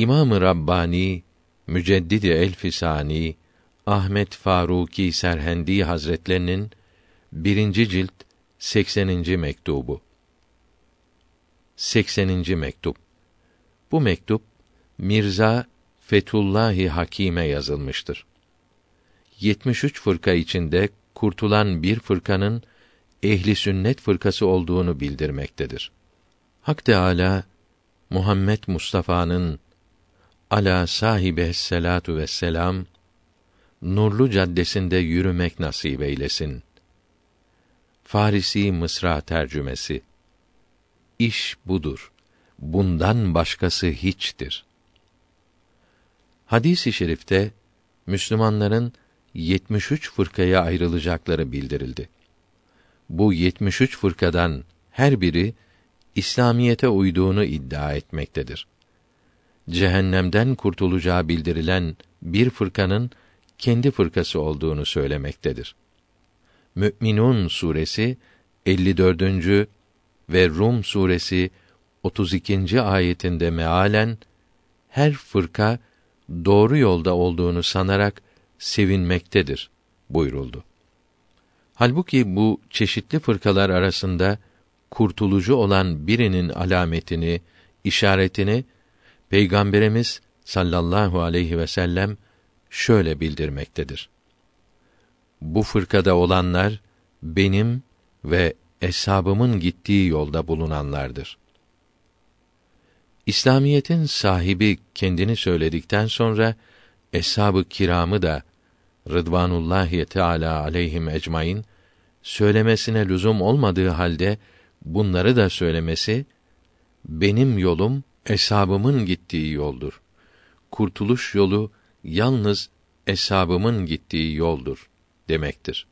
İmam-ı Rabbani, Müceddidi Elfisani, Ahmet Faruki Serhendi Hazretlerinin birinci cilt 80. mektubu. 80. mektup. Bu mektup Mirza Fetullahi Hakime yazılmıştır. 73 fırka içinde kurtulan bir fırkanın ehli sünnet fırkası olduğunu bildirmektedir. Hak Teâlâ, Muhammed Mustafa'nın ala sahibe selatu ve selam nurlu caddesinde yürümek nasip eylesin. Farisi Mısra tercümesi. İş budur. Bundan başkası hiçtir. Hadis-i şerifte Müslümanların 73 fırkaya ayrılacakları bildirildi. Bu 73 fırkadan her biri İslamiyete uyduğunu iddia etmektedir. Cehennemden kurtulacağı bildirilen bir fırkanın kendi fırkası olduğunu söylemektedir. Mü'minun suresi 54. ve Rum suresi 32. ayetinde mealen her fırka doğru yolda olduğunu sanarak sevinmektedir buyuruldu. Halbuki bu çeşitli fırkalar arasında kurtulucu olan birinin alametini, işaretini Peygamberimiz sallallahu aleyhi ve sellem şöyle bildirmektedir. Bu fırkada olanlar benim ve eshabımın gittiği yolda bulunanlardır. İslamiyetin sahibi kendini söyledikten sonra eshab-ı kiramı da Rıdvanullahi Teala aleyhim ecmaîn söylemesine lüzum olmadığı halde bunları da söylemesi benim yolum eshabımın gittiği yoldur. Kurtuluş yolu yalnız eshabımın gittiği yoldur demektir.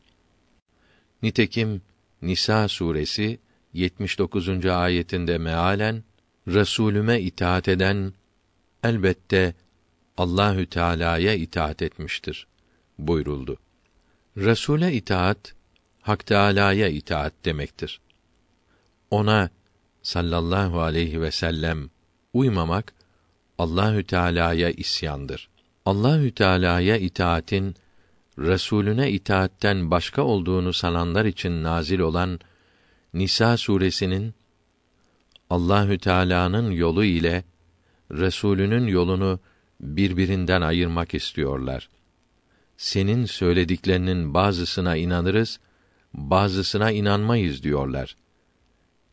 Nitekim Nisa suresi 79. ayetinde mealen Resulüme itaat eden elbette Allahü Teala'ya itaat etmiştir buyuruldu. Resule itaat Hak Teala'ya itaat demektir. Ona sallallahu aleyhi ve sellem uymamak Allahü Teala'ya isyandır. Allahü Teala'ya itaatin Resulüne itaatten başka olduğunu sananlar için nazil olan Nisa suresinin Allahü Teala'nın yolu ile Resulünün yolunu birbirinden ayırmak istiyorlar. Senin söylediklerinin bazısına inanırız, bazısına inanmayız diyorlar.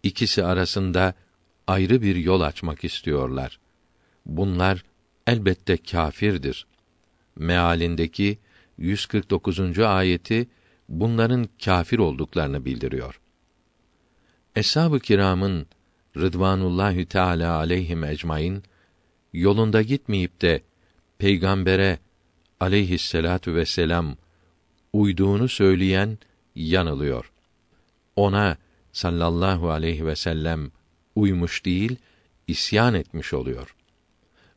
İkisi arasında ayrı bir yol açmak istiyorlar. Bunlar elbette kâfirdir. Mealindeki 149. ayeti bunların kâfir olduklarını bildiriyor. Eshab-ı kiramın Rıdvanullahi Teala aleyhim ecmaîn yolunda gitmeyip de peygambere aleyhisselatu vesselam uyduğunu söyleyen yanılıyor. Ona sallallahu aleyhi ve sellem uymuş değil, isyan etmiş oluyor.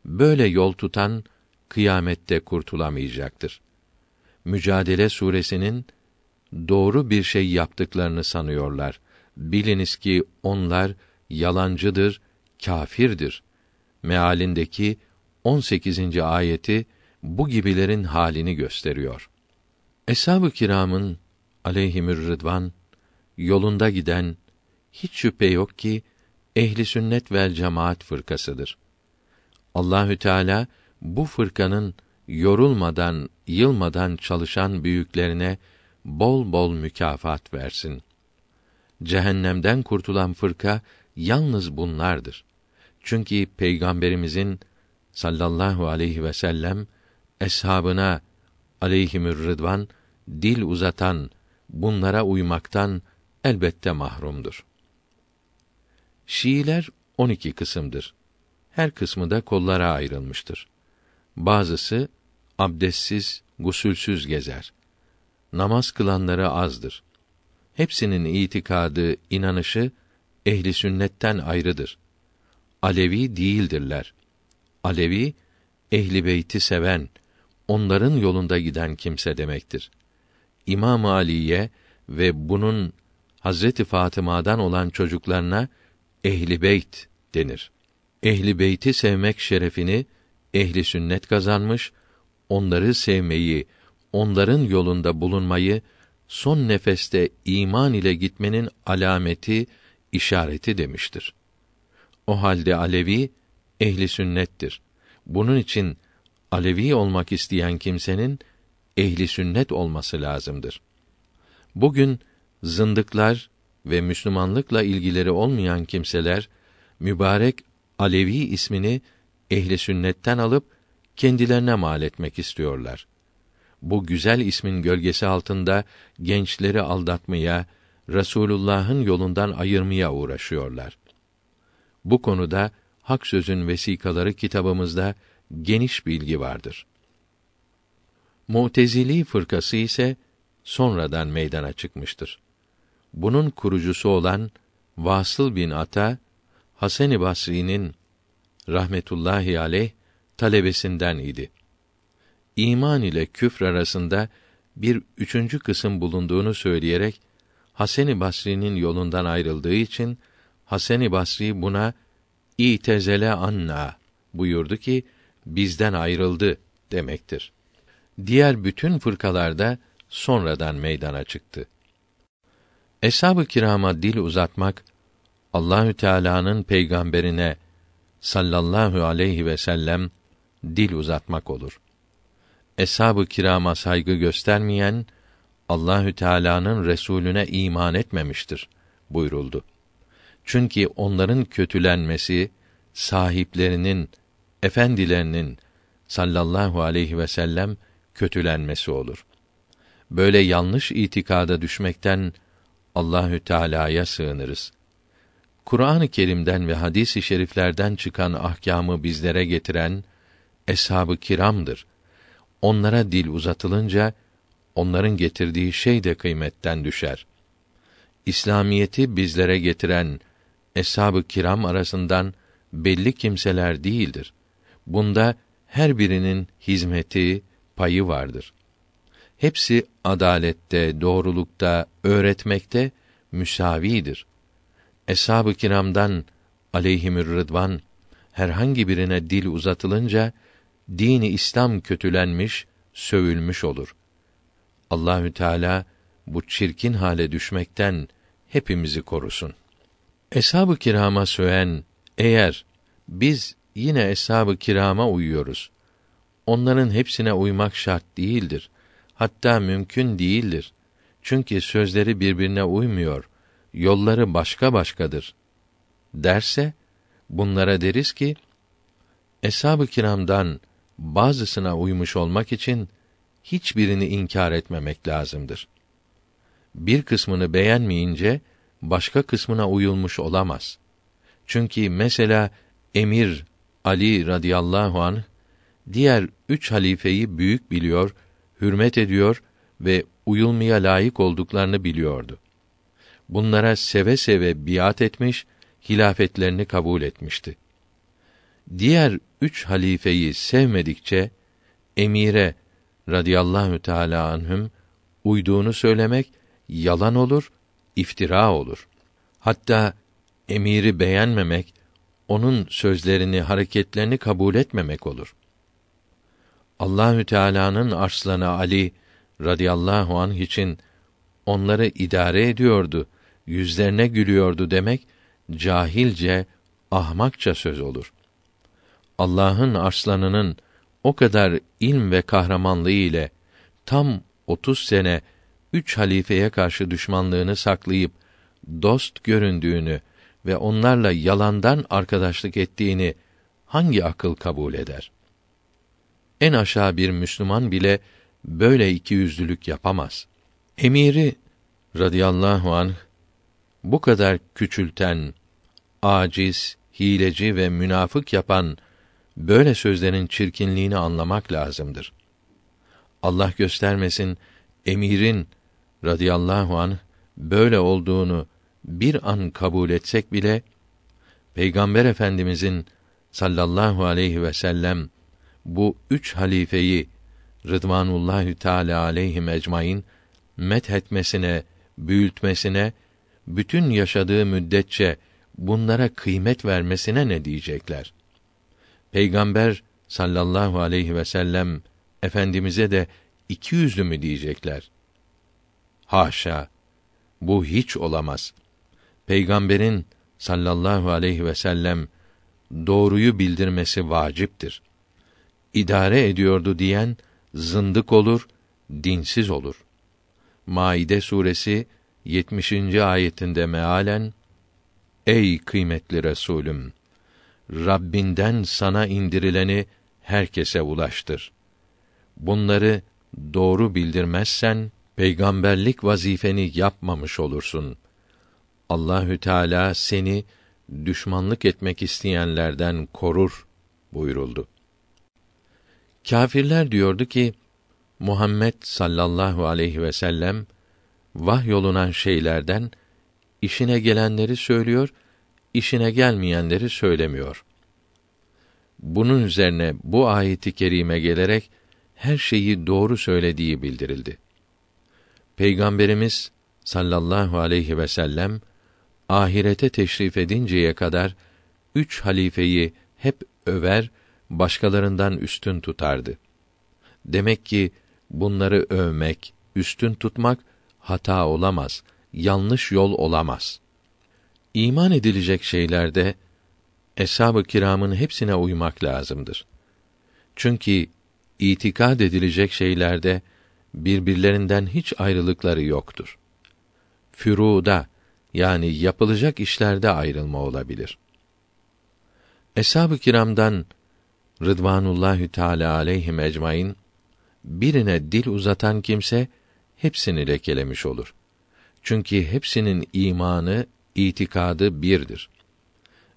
Böyle yol tutan kıyamette kurtulamayacaktır. Mücadele suresinin doğru bir şey yaptıklarını sanıyorlar. Biliniz ki onlar yalancıdır, kâfirdir. Mealindeki 18. ayeti bu gibilerin halini gösteriyor. Eshab-ı kiramın aleyhimür rıdvan yolunda giden hiç şüphe yok ki ehli sünnet vel cemaat fırkasıdır. Allahü Teala bu fırkanın yorulmadan, yılmadan çalışan büyüklerine bol bol mükafat versin. Cehennemden kurtulan fırka yalnız bunlardır. Çünkü peygamberimizin sallallahu aleyhi ve sellem eshabına aleyhimür rıdvan dil uzatan bunlara uymaktan elbette mahrumdur. Şiiler 12 kısımdır. Her kısmı da kollara ayrılmıştır. Bazısı abdestsiz, gusülsüz gezer. Namaz kılanları azdır. Hepsinin itikadı, inanışı ehli sünnetten ayrıdır. Alevi değildirler. Alevi ehli beyti seven, onların yolunda giden kimse demektir. İmam Ali'ye ve bunun Hazreti Fatıma'dan olan çocuklarına ehli beyt denir. Ehli beyti sevmek şerefini ehli sünnet kazanmış, onları sevmeyi, onların yolunda bulunmayı son nefeste iman ile gitmenin alameti, işareti demiştir. O halde Alevi ehli sünnettir. Bunun için Alevi olmak isteyen kimsenin ehli sünnet olması lazımdır. Bugün zındıklar ve Müslümanlıkla ilgileri olmayan kimseler mübarek Alevi ismini ehli sünnetten alıp kendilerine mal etmek istiyorlar. Bu güzel ismin gölgesi altında gençleri aldatmaya, Resulullah'ın yolundan ayırmaya uğraşıyorlar. Bu konuda Hak Sözün Vesikaları kitabımızda geniş bilgi vardır. Mu'tezili fırkası ise sonradan meydana çıkmıştır. Bunun kurucusu olan Vasıl bin Ata Hasan-ı Basri'nin rahmetullahi aleyh talebesinden idi. İman ile küfr arasında bir üçüncü kısım bulunduğunu söyleyerek Hasan-ı Basri'nin yolundan ayrıldığı için Hasan-ı Basri buna İtezele anna buyurdu ki bizden ayrıldı demektir. Diğer bütün fırkalarda sonradan meydana çıktı. Eshab-ı kirama dil uzatmak Allahü Teala'nın peygamberine sallallahu aleyhi ve sellem dil uzatmak olur. Eshab-ı kirama saygı göstermeyen Allahü Teala'nın Resulüne iman etmemiştir buyuruldu. Çünkü onların kötülenmesi sahiplerinin efendilerinin sallallahu aleyhi ve sellem kötülenmesi olur. Böyle yanlış itikada düşmekten Allahü Teala'ya sığınırız. Kur'an-ı Kerim'den ve hadis-i şeriflerden çıkan ahkamı bizlere getiren eshab-ı kiramdır. Onlara dil uzatılınca onların getirdiği şey de kıymetten düşer. İslamiyeti bizlere getiren eshab-ı kiram arasından belli kimseler değildir. Bunda her birinin hizmeti, payı vardır. Hepsi adalette, doğrulukta, öğretmekte müsavidir. Eshab-ı kiramdan aleyhimür rıdvan herhangi birine dil uzatılınca dini İslam kötülenmiş, sövülmüş olur. Allahü Teala bu çirkin hale düşmekten hepimizi korusun. Eshab-ı kirama söven eğer biz yine eshab-ı kirama uyuyoruz. Onların hepsine uymak şart değildir. Hatta mümkün değildir. Çünkü sözleri birbirine uymuyor. Yolları başka başkadır. Derse bunlara deriz ki eshab-ı kiramdan bazısına uymuş olmak için hiçbirini inkar etmemek lazımdır. Bir kısmını beğenmeyince başka kısmına uyulmuş olamaz. Çünkü mesela Emir Ali radıyallahu anh diğer üç halifeyi büyük biliyor, hürmet ediyor ve uyulmaya layık olduklarını biliyordu. Bunlara seve seve biat etmiş, hilafetlerini kabul etmişti. Diğer üç halifeyi sevmedikçe emire radıyallahu teala anhüm uyduğunu söylemek yalan olur, iftira olur. Hatta emiri beğenmemek, onun sözlerini, hareketlerini kabul etmemek olur. Allahü Teala'nın arslanı Ali radıyallahu anh için onları idare ediyordu, yüzlerine gülüyordu demek cahilce, ahmakça söz olur. Allah'ın arslanının o kadar ilm ve kahramanlığı ile tam otuz sene üç halifeye karşı düşmanlığını saklayıp dost göründüğünü ve onlarla yalandan arkadaşlık ettiğini hangi akıl kabul eder? En aşağı bir Müslüman bile böyle iki yüzlülük yapamaz. Emiri radıyallahu anh bu kadar küçülten, aciz, hileci ve münafık yapan böyle sözlerin çirkinliğini anlamak lazımdır. Allah göstermesin emirin radıyallahu anh böyle olduğunu bir an kabul etsek bile Peygamber Efendimizin sallallahu aleyhi ve sellem bu üç halifeyi Rıdvanullahü Teala aleyhim ecmaîn methetmesine, büyütmesine, bütün yaşadığı müddetçe bunlara kıymet vermesine ne diyecekler? Peygamber sallallahu aleyhi ve sellem efendimize de iki yüzlü mü diyecekler? Haşa! Bu hiç olamaz. Peygamberin sallallahu aleyhi ve sellem doğruyu bildirmesi vaciptir. İdare ediyordu diyen zındık olur, dinsiz olur. Maide suresi 70. ayetinde mealen Ey kıymetli Resulüm Rabbinden sana indirileni herkese ulaştır. Bunları doğru bildirmezsen peygamberlik vazifeni yapmamış olursun. Allahü Teala seni düşmanlık etmek isteyenlerden korur buyuruldu. Kâfirler diyordu ki Muhammed sallallahu aleyhi ve sellem vahyolunan şeylerden işine gelenleri söylüyor, işine gelmeyenleri söylemiyor. Bunun üzerine bu ayeti kerime gelerek her şeyi doğru söylediği bildirildi. Peygamberimiz sallallahu aleyhi ve sellem ahirete teşrif edinceye kadar üç halifeyi hep över, başkalarından üstün tutardı. Demek ki bunları övmek, üstün tutmak hata olamaz, yanlış yol olamaz. İman edilecek şeylerde eshab-ı kiramın hepsine uymak lazımdır. Çünkü itikad edilecek şeylerde birbirlerinden hiç ayrılıkları yoktur. Füruda yani yapılacak işlerde ayrılma olabilir. Eshab-ı kiramdan Rıdvanullahü Teala aleyhim ecmaîn birine dil uzatan kimse hepsini lekelemiş olur. Çünkü hepsinin imanı, itikadı birdir.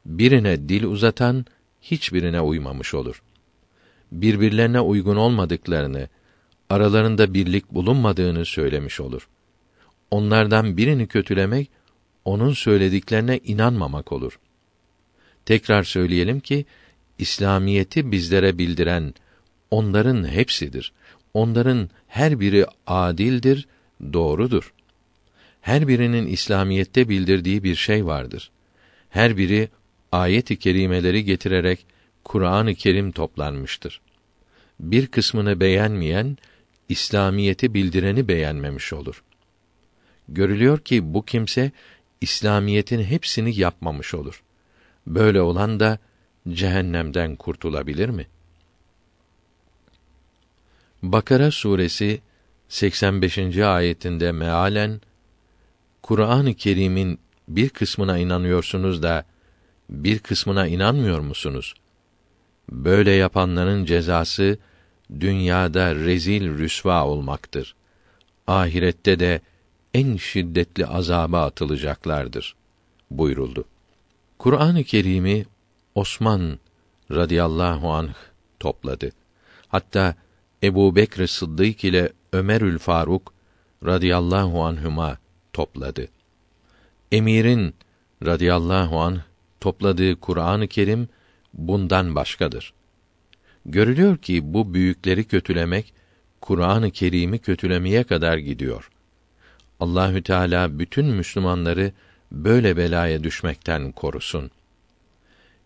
Birine dil uzatan hiçbirine uymamış olur. Birbirlerine uygun olmadıklarını, aralarında birlik bulunmadığını söylemiş olur. Onlardan birini kötülemek onun söylediklerine inanmamak olur. Tekrar söyleyelim ki İslamiyeti bizlere bildiren onların hepsidir. Onların her biri adildir, doğrudur. Her birinin İslamiyette bildirdiği bir şey vardır. Her biri ayet-i kerimeleri getirerek Kur'an-ı Kerim toplanmıştır. Bir kısmını beğenmeyen İslamiyeti bildireni beğenmemiş olur. Görülüyor ki bu kimse İslamiyetin hepsini yapmamış olur. Böyle olan da cehennemden kurtulabilir mi? Bakara suresi 85. ayetinde mealen Kur'an-ı Kerim'in bir kısmına inanıyorsunuz da bir kısmına inanmıyor musunuz? Böyle yapanların cezası dünyada rezil rüsva olmaktır. Ahirette de en şiddetli azaba atılacaklardır buyuruldu. Kur'an-ı Kerim'i Osman radıyallahu anh topladı. Hatta Ebu Bekr Sıddık ile Ömerül Faruk radıyallahu anhüma topladı. Emirin radıyallahu anh topladığı Kur'an-ı Kerim bundan başkadır. Görülüyor ki bu büyükleri kötülemek Kur'an-ı Kerim'i kötülemeye kadar gidiyor. Allahü Teala bütün Müslümanları böyle belaya düşmekten korusun.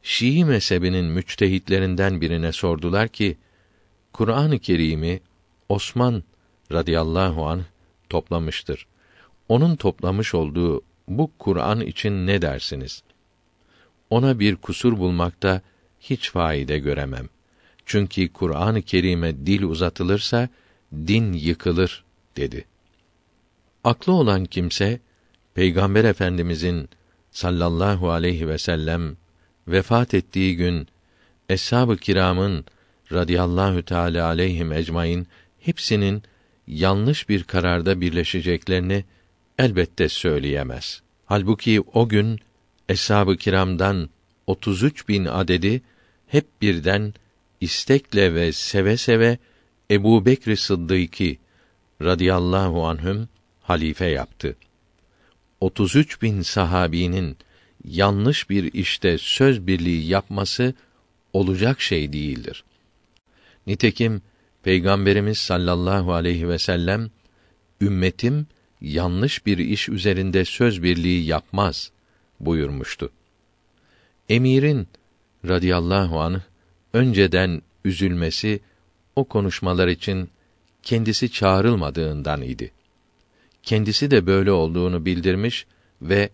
Şii mezhebinin müçtehitlerinden birine sordular ki, Kur'an-ı Kerim'i Osman radıyallahu an toplamıştır. Onun toplamış olduğu bu Kur'an için ne dersiniz? Ona bir kusur bulmakta hiç faide göremem. Çünkü Kur'an-ı Kerim'e dil uzatılırsa din yıkılır dedi. Aklı olan kimse Peygamber Efendimizin sallallahu aleyhi ve sellem vefat ettiği gün eshab-ı kiramın radıyallahu teala aleyhim ecmaîn hepsinin yanlış bir kararda birleşeceklerini elbette söyleyemez. Halbuki o gün eshab-ı kiramdan 33 bin adedi hep birden istekle ve seve seve Ebu Bekr Sıddık'ı radıyallahu anhüm halife yaptı. 33 bin sahabinin yanlış bir işte söz birliği yapması olacak şey değildir. Nitekim Peygamberimiz sallallahu aleyhi ve sellem ümmetim yanlış bir iş üzerinde söz birliği yapmaz buyurmuştu. Emirin radıyallahu anh önceden üzülmesi o konuşmalar için kendisi çağrılmadığından idi. Kendisi de böyle olduğunu bildirmiş ve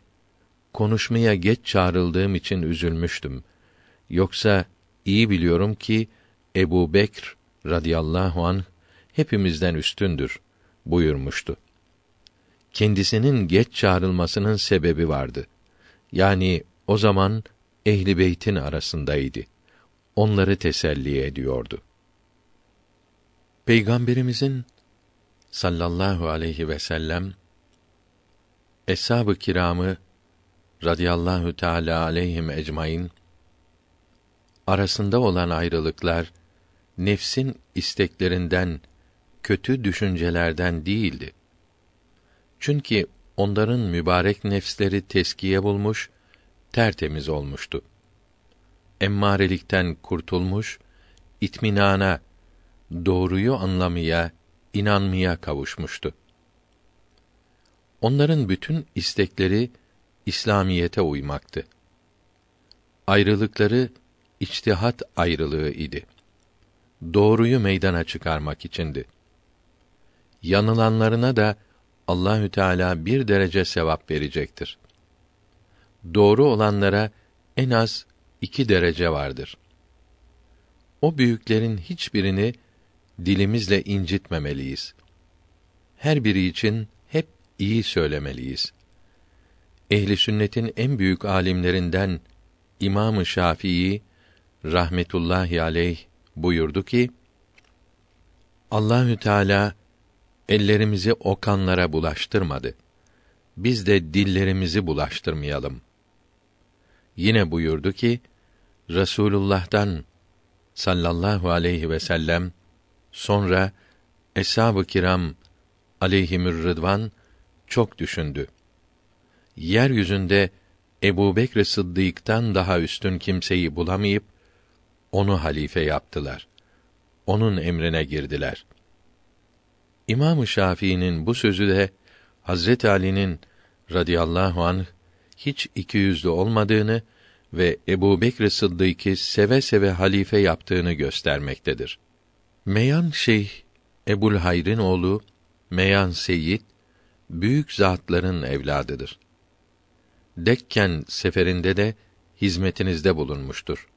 konuşmaya geç çağrıldığım için üzülmüştüm. Yoksa iyi biliyorum ki Ebu Bekr radıyallahu an hepimizden üstündür buyurmuştu. Kendisinin geç çağrılmasının sebebi vardı. Yani o zaman ehli beytin arasındaydı. Onları teselli ediyordu. Peygamberimizin sallallahu aleyhi ve sellem eshab-ı kiramı radıyallahu teala aleyhim ecmaîn arasında olan ayrılıklar nefsin isteklerinden, kötü düşüncelerden değildi. Çünkü onların mübarek nefsleri teskiye bulmuş, tertemiz olmuştu. Emmarelikten kurtulmuş, itminana, doğruyu anlamaya, inanmaya kavuşmuştu. Onların bütün istekleri İslamiyete uymaktı. Ayrılıkları içtihat ayrılığı idi. Doğruyu meydana çıkarmak içindi. Yanılanlarına da Allahü Teala bir derece sevap verecektir. Doğru olanlara en az iki derece vardır. O büyüklerin hiçbirini dilimizle incitmemeliyiz. Her biri için hep iyi söylemeliyiz. Ehli sünnetin en büyük alimlerinden İmam-ı Şafii rahmetullahi aleyh buyurdu ki: Allahü Teala ellerimizi o kanlara bulaştırmadı. Biz de dillerimizi bulaştırmayalım. Yine buyurdu ki: Resulullah'tan sallallahu aleyhi ve sellem sonra eshab-ı kiram aleyhimür rıdvan çok düşündü. Yeryüzünde Ebu Bekr Sıddık'tan daha üstün kimseyi bulamayıp onu halife yaptılar. Onun emrine girdiler. İmam-ı Şafii'nin bu sözü de Hazret Ali'nin radıyallahu anh hiç iki yüzlü olmadığını ve Ebu Bekr Sıddık'ı seve seve halife yaptığını göstermektedir. Meyan Şeyh Ebul Hayr'in oğlu Meyan Seyyid büyük zatların evladıdır. Dekken seferinde de hizmetinizde bulunmuştur.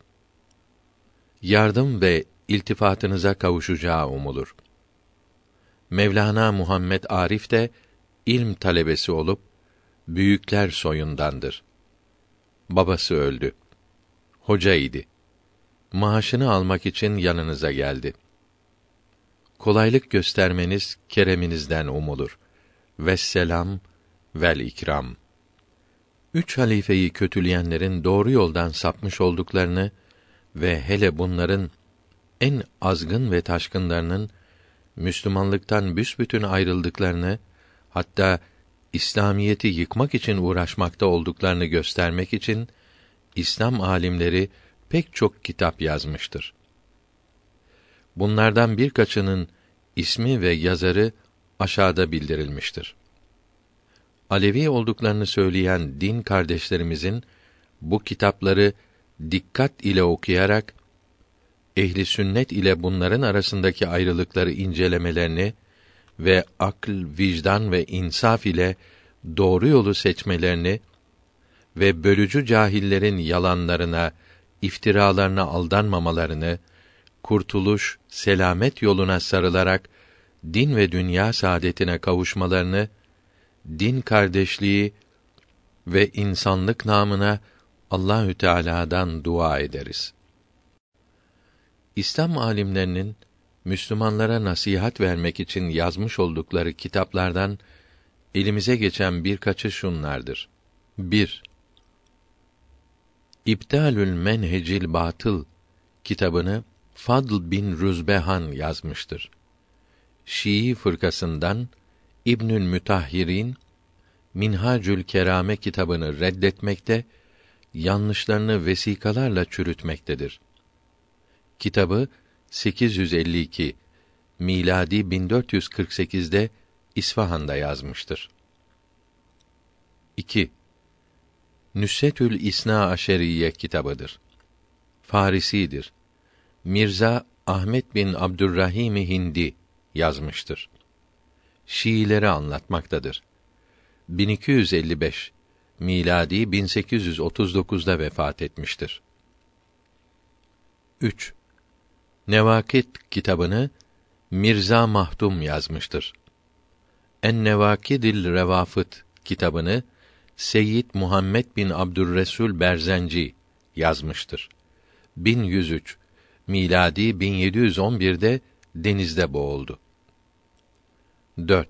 Yardım ve iltifatınıza kavuşacağı umulur. Mevlana Muhammed Arif de ilm talebesi olup büyükler soyundandır. Babası öldü. Hoca idi. Maaşını almak için yanınıza geldi. Kolaylık göstermeniz kereminizden umulur. Vesselam vel ikram. Üç halifeyi kötüleyenlerin doğru yoldan sapmış olduklarını ve hele bunların en azgın ve taşkınlarının Müslümanlıktan büsbütün ayrıldıklarını, hatta İslamiyeti yıkmak için uğraşmakta olduklarını göstermek için İslam alimleri pek çok kitap yazmıştır. Bunlardan birkaçının ismi ve yazarı aşağıda bildirilmiştir. Alevi olduklarını söyleyen din kardeşlerimizin bu kitapları dikkat ile okuyarak ehli sünnet ile bunların arasındaki ayrılıkları incelemelerini ve akl, vicdan ve insaf ile doğru yolu seçmelerini ve bölücü cahillerin yalanlarına, iftiralarına aldanmamalarını, kurtuluş, selamet yoluna sarılarak din ve dünya saadetine kavuşmalarını, din kardeşliği ve insanlık namına Allahü Teala'dan dua ederiz. İslam alimlerinin Müslümanlara nasihat vermek için yazmış oldukları kitaplardan elimize geçen birkaçı şunlardır. 1. İbtalül Menhecil Batıl kitabını Fadl bin Rüzbehan yazmıştır. Şii fırkasından İbnül Mütahhirin Minhacül Kerame kitabını reddetmekte, yanlışlarını vesikalarla çürütmektedir. Kitabı 852 miladi 1448'de İsfahan'da yazmıştır. 2. Nüssetül İsna Aşeriye kitabıdır. Farisidir. Mirza Ahmet bin Abdurrahim Hindi yazmıştır. Şiileri anlatmaktadır. 1255 miladi 1839'da vefat etmiştir. 3. Nevakit kitabını Mirza Mahdum yazmıştır. En Nevakidil Revafıt kitabını Seyyid Muhammed bin Abdurresul Berzenci yazmıştır. 1103 miladi 1711'de denizde boğuldu. 4.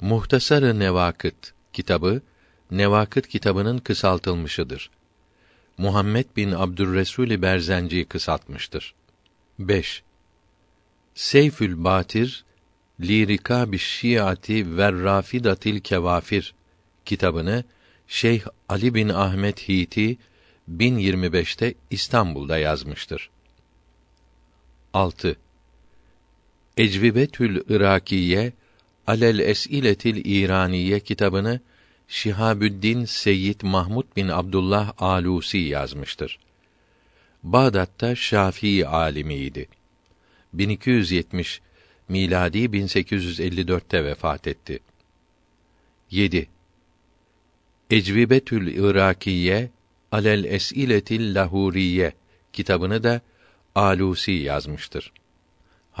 Muhtasarı Nevakıt kitabı Nevakıt kitabının kısaltılmışıdır. Muhammed bin Abdurresul Berzenci kısaltmıştır. 5. Seyfül Batir Lirika bi Şiati ve Rafidatil Kevafir kitabını Şeyh Ali bin Ahmet Hiti 1025'te İstanbul'da yazmıştır. 6. Ecvibetül Irakiye Alel Esiletil İraniye kitabını Şihabüddin Seyyid Mahmud bin Abdullah Alusi yazmıştır. Bağdat'ta Şafii alimiydi. 1270 miladi 1854'te vefat etti. 7. Ecvibetül Irakiye Alel Esiletil Lahuriye kitabını da Alusi yazmıştır.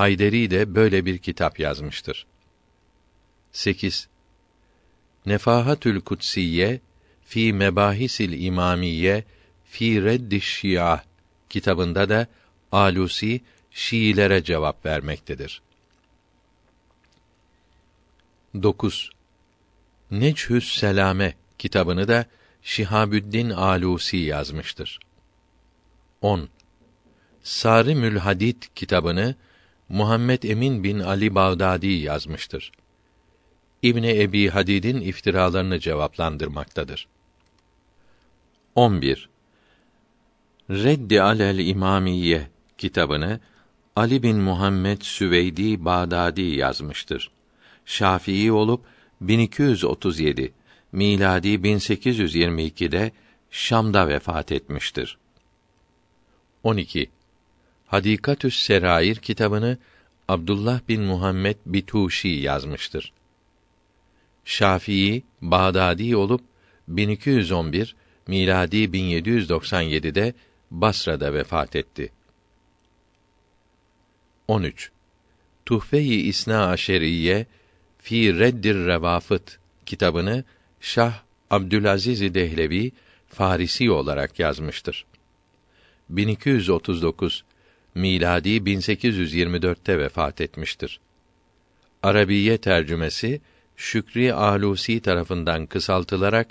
Hayderi de böyle bir kitap yazmıştır. 8. Nefahatül Kutsiye fi Mebahisil İmamiye fi Reddiş Şia kitabında da Alusi Şiilere cevap vermektedir. 9. Neçhüs Selame kitabını da Şihabüddin Alusi yazmıştır. 10. Sarimül Hadid kitabını Muhammed Emin bin Ali Bağdadi yazmıştır. İbni Ebi Hadid'in iftiralarını cevaplandırmaktadır. 11. Reddi alel İmamiye kitabını Ali bin Muhammed Süveydi Bağdadi yazmıştır. Şafii olup 1237 miladi 1822'de Şam'da vefat etmiştir. 12. Hadikatüs Serair kitabını Abdullah bin Muhammed Bituşi yazmıştır. Şafii, Bağdadi olup 1211 miladi 1797'de Basra'da vefat etti. 13. Tuhfe-i İsna Aşeriye fi Reddir Revafıt kitabını Şah Abdülaziz Dehlevi Farisi olarak yazmıştır. 1239 miladi 1824'te vefat etmiştir. Arabiye tercümesi Şükri Alusi tarafından kısaltılarak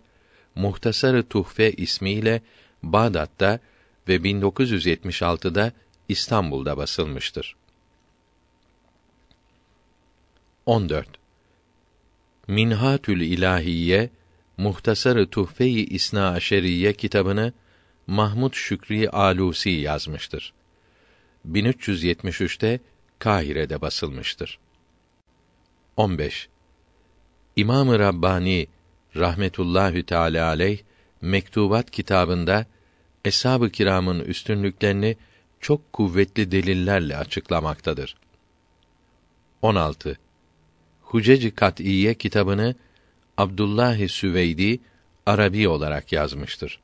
Muhtasarı Tuhfe ismiyle Bağdat'ta ve 1976'da İstanbul'da basılmıştır. 14. Minhatül İlahiye Muhtasarı Tuhfe-i İsna Aşeriye kitabını Mahmud Şükri Alusi yazmıştır. 1373'te Kahire'de basılmıştır. 15. İmam-ı Rabbani rahmetullahü teala aleyh Mektubat kitabında eshab-ı kiramın üstünlüklerini çok kuvvetli delillerle açıklamaktadır. 16. Hucec-i Kat'iyye kitabını Abdullah Süveydi Arabi olarak yazmıştır.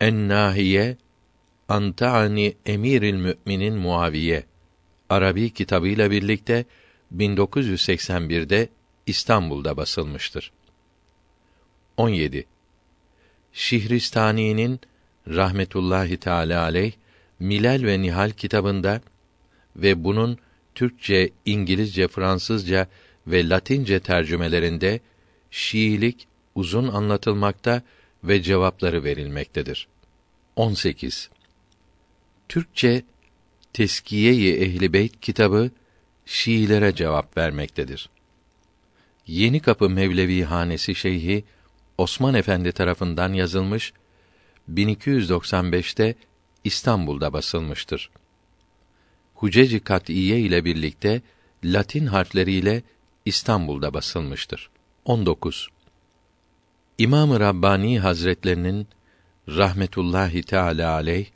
En-Nahiye Anta'ni Emiril Müminin Muaviye Arabi kitabıyla birlikte 1981'de İstanbul'da basılmıştır. 17. Şihristani'nin rahmetullahi teala aleyh Milal ve Nihal kitabında ve bunun Türkçe, İngilizce, Fransızca ve Latince tercümelerinde Şiilik uzun anlatılmakta ve cevapları verilmektedir. 18. Türkçe Teskiye-i Ehli Beyt kitabı Şiilere cevap vermektedir. Yeni Kapı Mevlevi Hanesi Şeyhi Osman Efendi tarafından yazılmış 1295'te İstanbul'da basılmıştır. Huceci Kat'iye ile birlikte Latin harfleriyle İstanbul'da basılmıştır. 19. İmam-ı Rabbani Hazretlerinin rahmetullahi teala aleyh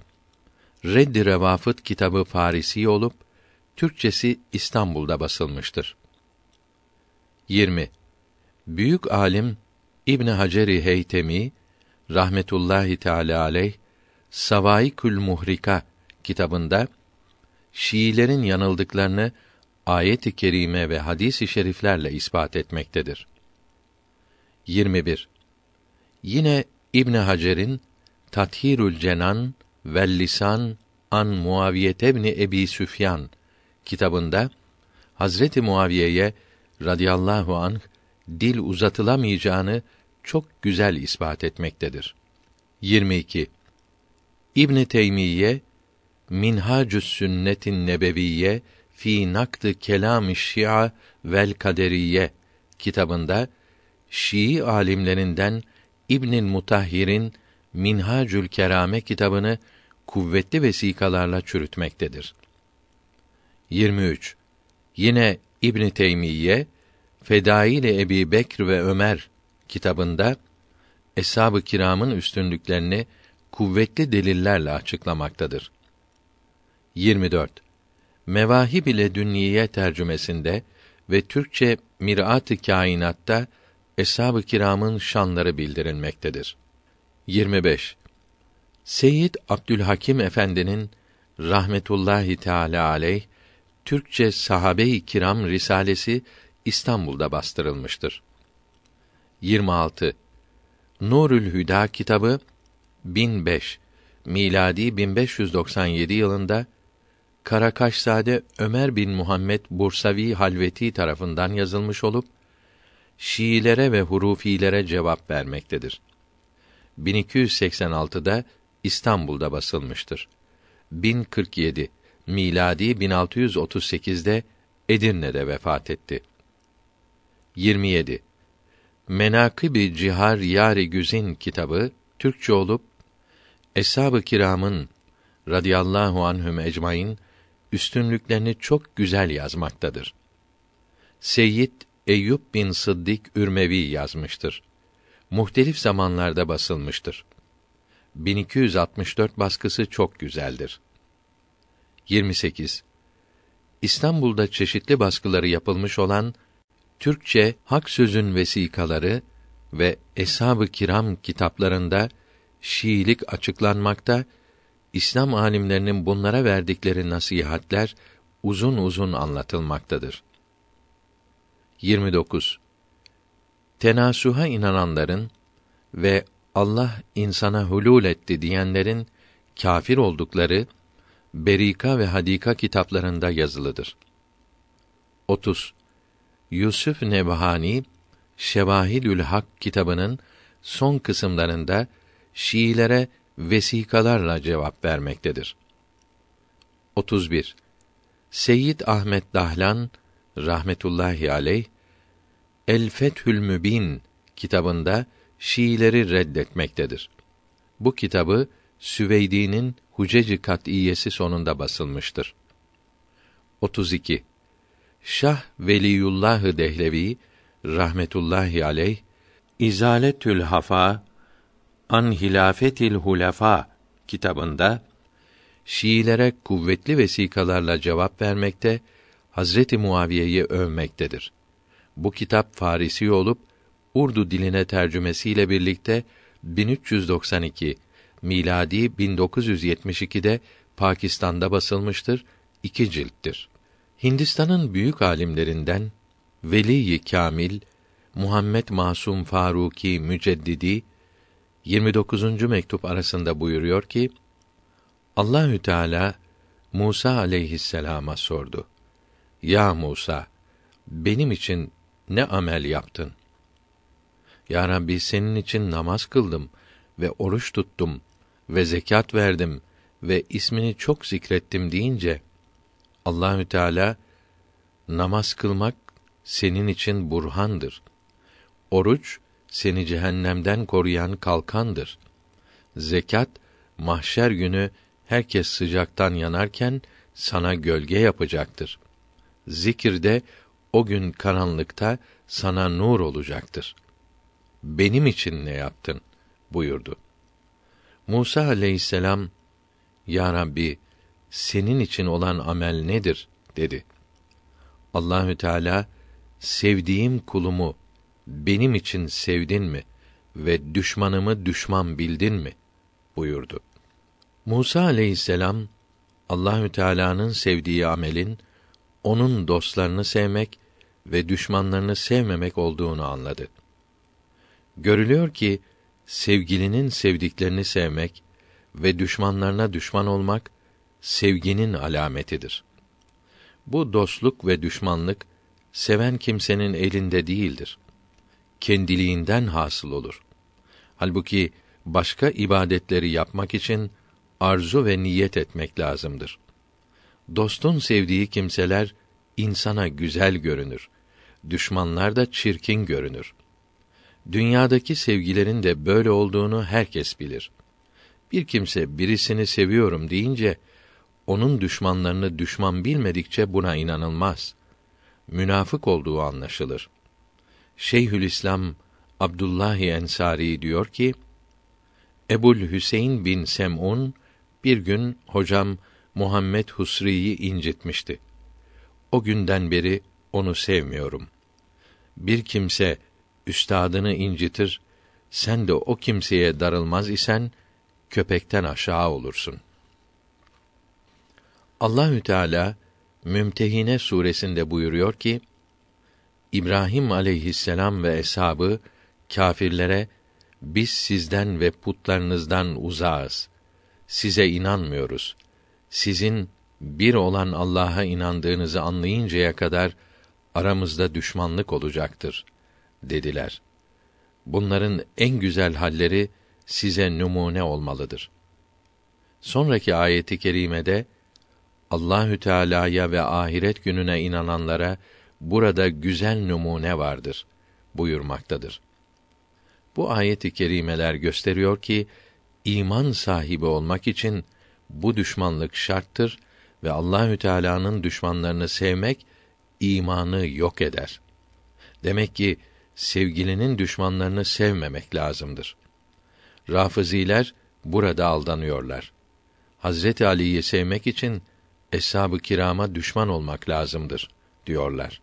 Reddi Revafıt kitabı Farisi olup Türkçesi İstanbul'da basılmıştır. 20. Büyük alim İbn Haceri Heytemi rahmetullahi teala aleyh Savaikül Muhrika kitabında Şiilerin yanıldıklarını ayet-i kerime ve hadis-i şeriflerle ispat etmektedir. 21. Yine İbn Hacer'in Tathirül Cenan ve Lisan an Muaviye ibn Ebi Süfyan kitabında Hazreti Muaviye'ye radıyallahu anh dil uzatılamayacağını çok güzel ispat etmektedir. 22. İbn Teymiyye Minhacü's Sünnetin Nebeviyye fi nakd kelam Şia vel Kaderiye kitabında Şii alimlerinden İbnül Mutahhir'in Minhacül Kerame kitabını kuvvetli vesikalarla çürütmektedir. 23. Yine İbn Teymiyye Fedail Ebi Bekr ve Ömer kitabında Eshab-ı Kiram'ın üstünlüklerini kuvvetli delillerle açıklamaktadır. 24. Mevahib ile Dünniye tercümesinde ve Türkçe Mirat-ı Kainat'ta Eshab-ı Kiram'ın şanları bildirilmektedir. 25. Seyyid Abdülhakim Efendi'nin rahmetullahi teala aleyh Türkçe Sahabe-i Kiram risalesi İstanbul'da bastırılmıştır. 26. Nurül Hüda kitabı 1005 miladi 1597 yılında Karakaşzade Ömer bin Muhammed Bursavi Halveti tarafından yazılmış olup Şiilere ve hurufilere cevap vermektedir. 1286'da İstanbul'da basılmıştır. 1047 miladi 1638'de Edirne'de vefat etti. 27. Menakıb-i Cihar Yari Güzin kitabı Türkçe olup Eshab-ı Kiram'ın radıyallahu anhüm ecmaîn üstünlüklerini çok güzel yazmaktadır. Seyyid Eyüp bin Sıddık Ürmevi yazmıştır. Muhtelif zamanlarda basılmıştır. 1264 baskısı çok güzeldir. 28. İstanbul'da çeşitli baskıları yapılmış olan Türkçe Hak Sözün vesikaları ve Eshab-ı Kiram kitaplarında Şiilik açıklanmakta, İslam alimlerinin bunlara verdikleri nasihatler uzun uzun anlatılmaktadır. 29. Tenasuha inananların ve Allah insana hulul etti diyenlerin kafir oldukları Berika ve Hadika kitaplarında yazılıdır. 30. Yusuf Nebhani Şevahidül Hak kitabının son kısımlarında Şiilere vesikalarla cevap vermektedir. 31. Seyyid Ahmet Dahlan rahmetullahi aleyh El Fethül Mübin kitabında Şiileri reddetmektedir. Bu kitabı Süveydi'nin Huceci Kat'iyesi sonunda basılmıştır. 32. Şah Veliyullah Dehlevi rahmetullahi aleyh İzaletül Hafa An Hilafetil Hulefa kitabında Şiilere kuvvetli vesikalarla cevap vermekte, Hazreti Muaviye'yi övmektedir. Bu kitap Farisi olup Urdu diline tercümesiyle birlikte 1392 miladi 1972'de Pakistan'da basılmıştır. iki cilttir. Hindistan'ın büyük alimlerinden Veli Kamil Muhammed Masum Faruki Müceddidi 29. mektup arasında buyuruyor ki Allahü Teala Musa aleyhisselama sordu. Ya Musa, benim için ne amel yaptın? Ya Rabbi senin için namaz kıldım ve oruç tuttum ve zekat verdim ve ismini çok zikrettim deyince Allahü Teala namaz kılmak senin için burhandır. Oruç seni cehennemden koruyan kalkandır. Zekat mahşer günü herkes sıcaktan yanarken sana gölge yapacaktır. Zikir de o gün karanlıkta sana nur olacaktır. Benim için ne yaptın? buyurdu. Musa aleyhisselam Ya Rabbi, senin için olan amel nedir? dedi. Allahü Teala sevdiğim kulumu benim için sevdin mi ve düşmanımı düşman bildin mi buyurdu. Musa aleyhisselam Allahü Teala'nın sevdiği amelin onun dostlarını sevmek ve düşmanlarını sevmemek olduğunu anladı. Görülüyor ki sevgilinin sevdiklerini sevmek ve düşmanlarına düşman olmak sevginin alametidir. Bu dostluk ve düşmanlık seven kimsenin elinde değildir. Kendiliğinden hasıl olur. Halbuki başka ibadetleri yapmak için arzu ve niyet etmek lazımdır. Dostun sevdiği kimseler insana güzel görünür. Düşmanlar da çirkin görünür. Dünyadaki sevgilerin de böyle olduğunu herkes bilir. Bir kimse birisini seviyorum deyince onun düşmanlarını düşman bilmedikçe buna inanılmaz. Münafık olduğu anlaşılır. Şeyhülislam Abdullah Ensari diyor ki: Ebul Hüseyin bin Sem'un bir gün hocam Muhammed Husri'yi incitmişti. O günden beri onu sevmiyorum. Bir kimse üstadını incitir, sen de o kimseye darılmaz isen köpekten aşağı olursun. Allahü Teala Mümtehine suresinde buyuruyor ki: İbrahim aleyhisselam ve eshabı kâfirlere biz sizden ve putlarınızdan uzağız. Size inanmıyoruz. Sizin bir olan Allah'a inandığınızı anlayıncaya kadar aramızda düşmanlık olacaktır dediler. Bunların en güzel halleri size numune olmalıdır. Sonraki ayeti kerimede Allahü Teala'ya ve ahiret gününe inananlara burada güzel numune vardır buyurmaktadır. Bu ayeti kerimeler gösteriyor ki iman sahibi olmak için bu düşmanlık şarttır ve Allahü Teala'nın düşmanlarını sevmek imanı yok eder. Demek ki sevgilinin düşmanlarını sevmemek lazımdır. Rafiziler burada aldanıyorlar. Hazreti Ali'yi sevmek için eshab-ı kirama düşman olmak lazımdır diyorlar.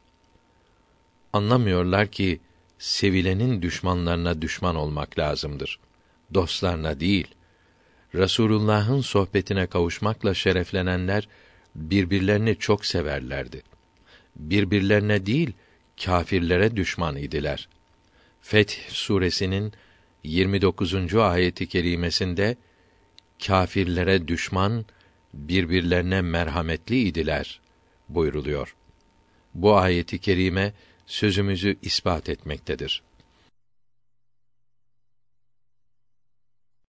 Anlamıyorlar ki sevilenin düşmanlarına düşman olmak lazımdır. Dostlarına değil. Rasulullah'ın sohbetine kavuşmakla şereflenenler birbirlerini çok severlerdi. Birbirlerine değil, kâfirlere düşman idiler. Feth suresinin 29. ayeti kerimesinde kâfirlere düşman, birbirlerine merhametli idiler buyruluyor. Bu ayeti kerime sözümüzü ispat etmektedir.